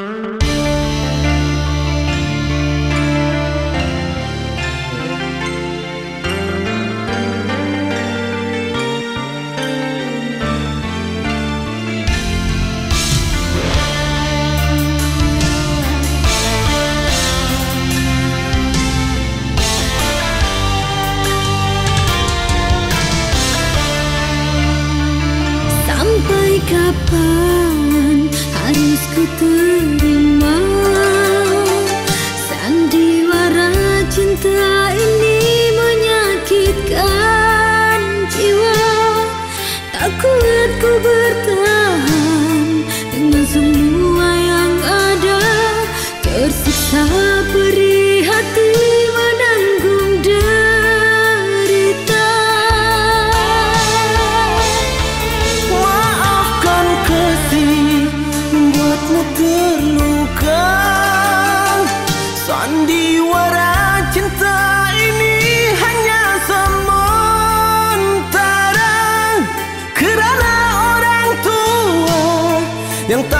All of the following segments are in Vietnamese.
kapan harus Terima kasih tenta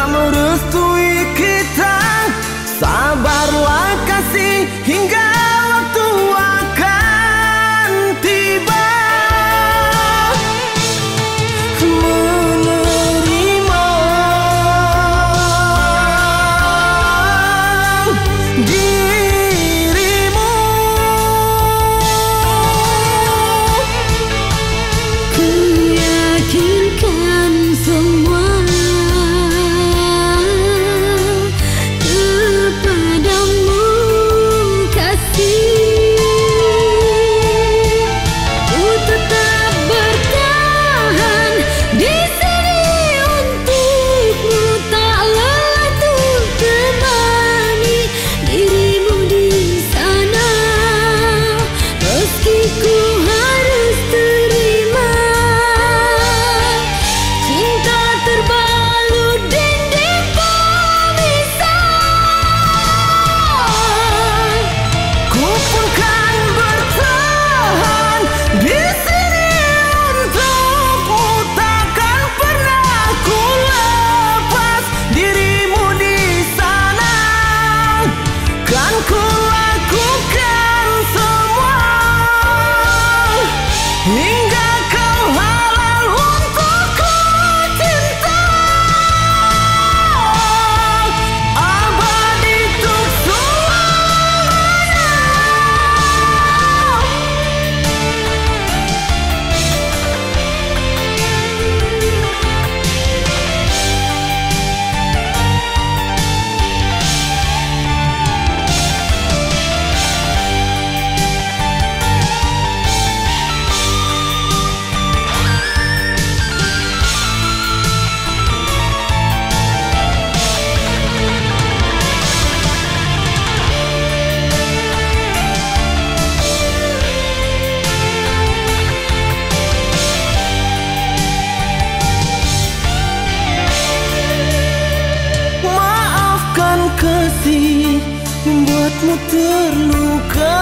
membuatmu terluka.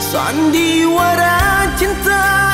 Sandiwara cinta